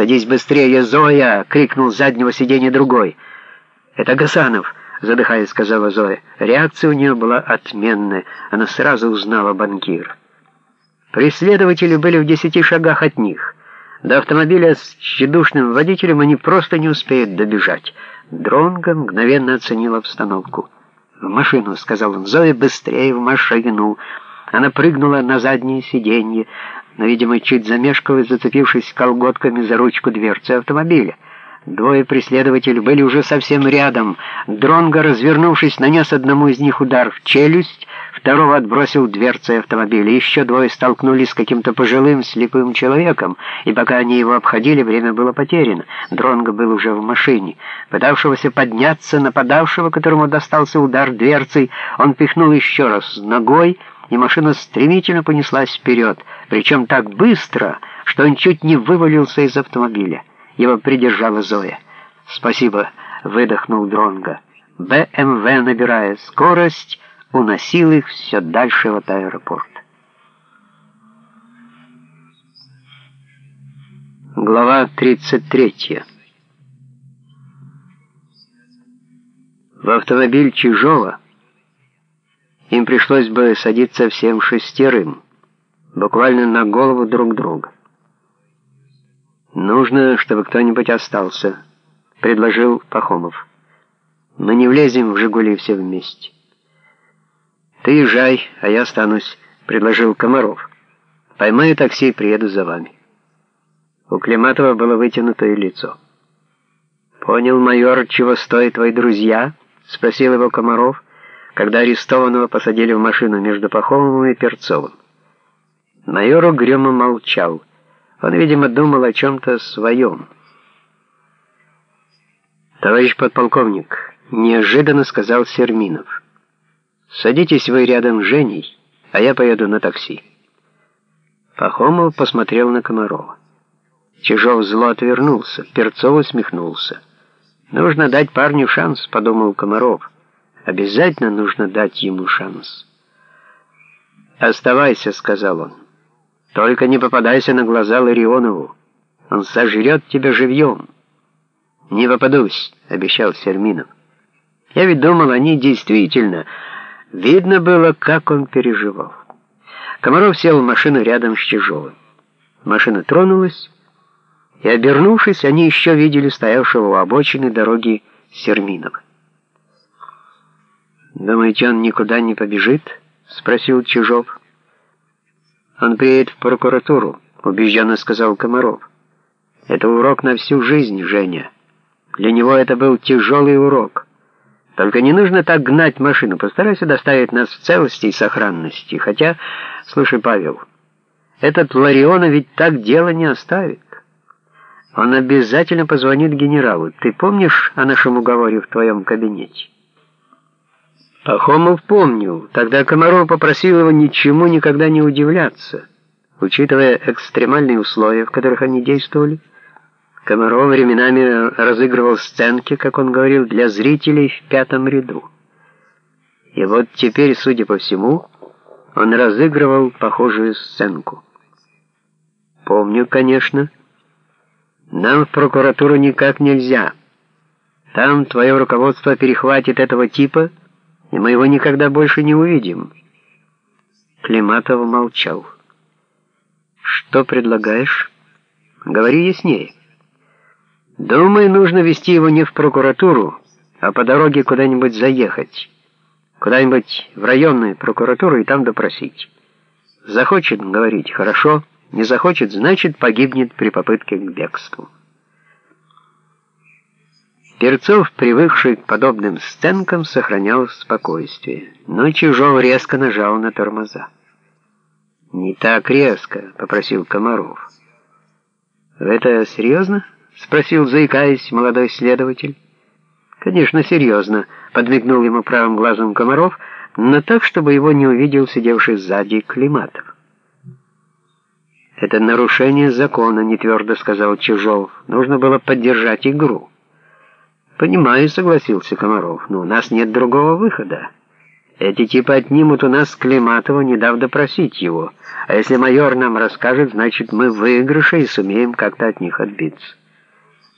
«Садись быстрее, Зоя!» — крикнул с заднего сиденья другой. «Это Гасанов!» — задыхаясь, сказала Зоя. Реакция у нее была отменная. Она сразу узнала банкир. Преследователи были в десяти шагах от них. До автомобиля с тщедушным водителем они просто не успеют добежать. Дронго мгновенно оценил обстановку. «В машину», — сказал он. «Зоя, быстрее в машину!» Она прыгнула на заднее сиденье, но, видимо, чуть замешкалась, зацепившись колготками за ручку дверцы автомобиля. Двое преследователей были уже совсем рядом. Дронго, развернувшись, нанес одному из них удар в челюсть, второго отбросил дверцей автомобиля. Еще двое столкнулись с каким-то пожилым слепым человеком, и пока они его обходили, время было потеряно. Дронго был уже в машине. Пытавшегося подняться нападавшего, которому достался удар дверцей, он пихнул еще раз ногой, и машина стремительно понеслась вперед, причем так быстро, что он чуть не вывалился из автомобиля. Его придержала Зоя. «Спасибо», — выдохнул Дронго. БМВ, набирая скорость, уносил их все дальше от аэропорта. Глава 33. В автомобиль Чижова им пришлось бы садиться всем шестерым, буквально на голову друг друга. «Нужно, чтобы кто-нибудь остался», — предложил Пахомов. «Мы не влезем в «Жигули» все вместе». «Ты езжай, а я останусь», — предложил Комаров. «Поймаю такси и приеду за вами». У Климатова было вытянутое лицо. «Понял, майор, чего стоят твои друзья?» — спросил его Комаров когда арестованного посадили в машину между Пахомовым и Перцовым. Майор угрюмо молчал. Он, видимо, думал о чем-то своем. «Товарищ подполковник», — неожиданно сказал Серминов, «садитесь вы рядом с Женей, а я поеду на такси». Пахомов посмотрел на Комарова. Чижов зло отвернулся, Перцов усмехнулся. «Нужно дать парню шанс», — подумал Комаров. Обязательно нужно дать ему шанс. «Оставайся», — сказал он. «Только не попадайся на глаза Ларионову. Он сожрет тебя живьем». «Не попадусь», — обещал Серминов. «Я ведь думал, они действительно...» Видно было, как он переживал. Комаров сел в машину рядом с Чижовым. Машина тронулась, и, обернувшись, они еще видели стоявшего у обочины дороги Серминова. «Думаете, он никуда не побежит?» — спросил Чижов. «Он приедет в прокуратуру», — убежденно сказал Комаров. «Это урок на всю жизнь, Женя. Для него это был тяжелый урок. Только не нужно так гнать машину. Постарайся доставить нас в целости и сохранности. Хотя, слушай, Павел, этот Лариона ведь так дело не оставит. Он обязательно позвонит генералу. Ты помнишь о нашем уговоре в твоем кабинете?» Пахомов помнил, тогда Комаров попросил его ничему никогда не удивляться. Учитывая экстремальные условия, в которых они действовали, Комаров временами разыгрывал сценки, как он говорил, для зрителей в пятом ряду. И вот теперь, судя по всему, он разыгрывал похожую сценку. Помню, конечно. Нам в прокуратуру никак нельзя. Там твое руководство перехватит этого типа, и мы его никогда больше не увидим». Климатов молчал. «Что предлагаешь? Говори яснее». «Думаю, нужно вести его не в прокуратуру, а по дороге куда-нибудь заехать. Куда-нибудь в районную прокуратуру и там допросить. Захочет говорить — хорошо, не захочет — значит, погибнет при попытке к бегству». Перцов, привыкший к подобным сценкам, сохранял спокойствие, но Чужов резко нажал на тормоза. «Не так резко», — попросил Комаров. «Вы это серьезно?» — спросил, заикаясь, молодой следователь. «Конечно, серьезно», — подмигнул ему правым глазом Комаров, но так, чтобы его не увидел сидевший сзади Климатов. «Это нарушение закона», — не твердо сказал Чужов. «Нужно было поддержать игру». «Понимаю», — согласился Комаров, — «но у нас нет другого выхода. Эти типы отнимут у нас Климатова, не дав допросить его. А если майор нам расскажет, значит, мы в и сумеем как-то от них отбиться.